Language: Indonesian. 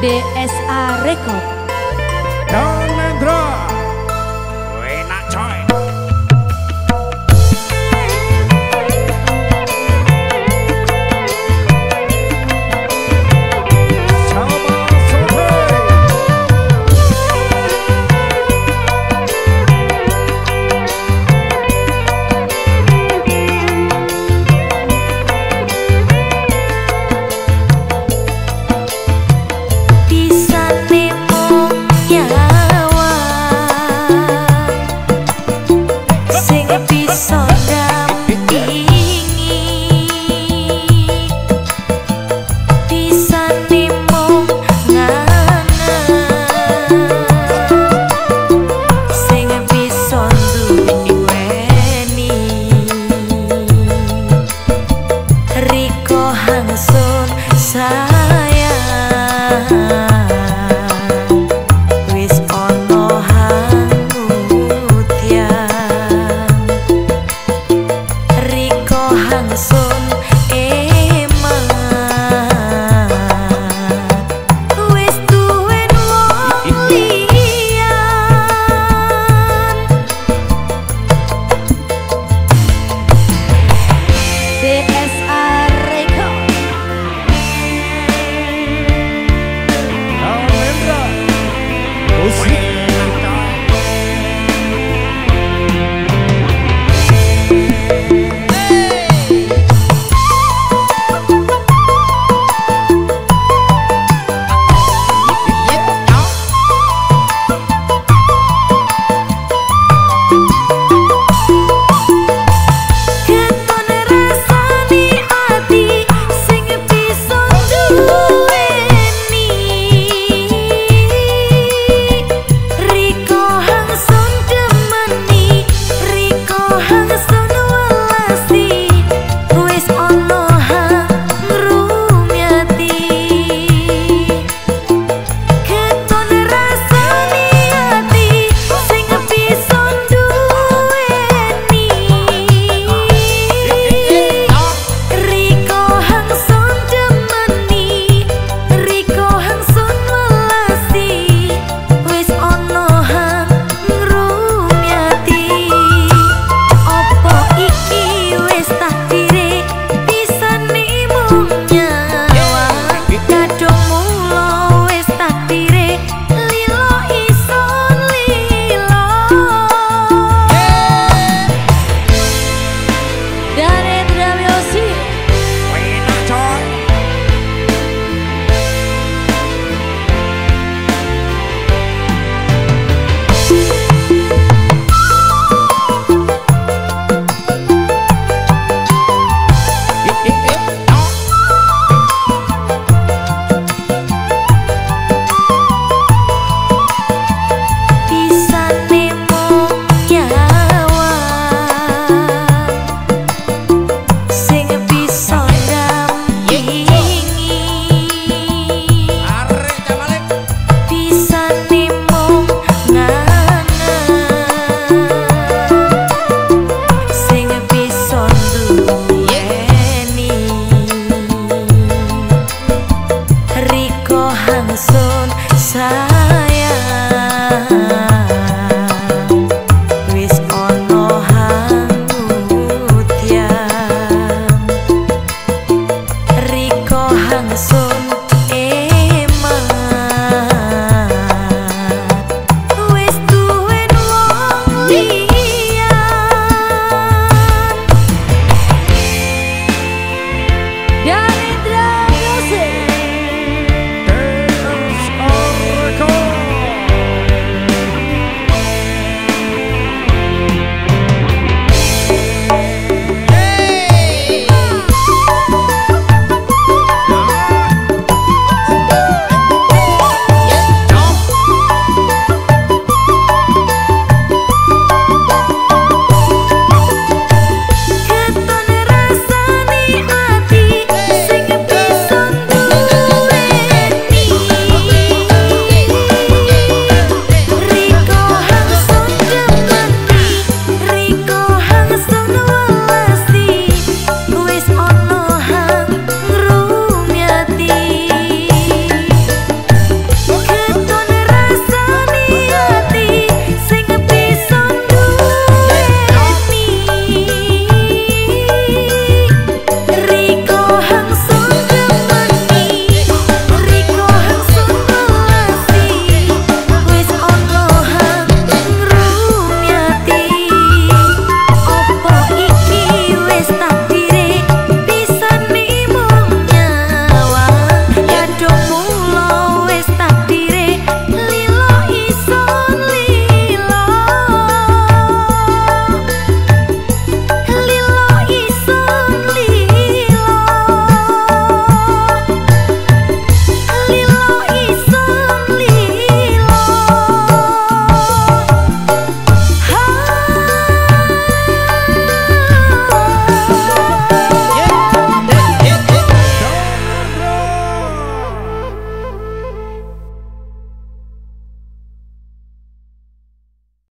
DSA Record langsung saya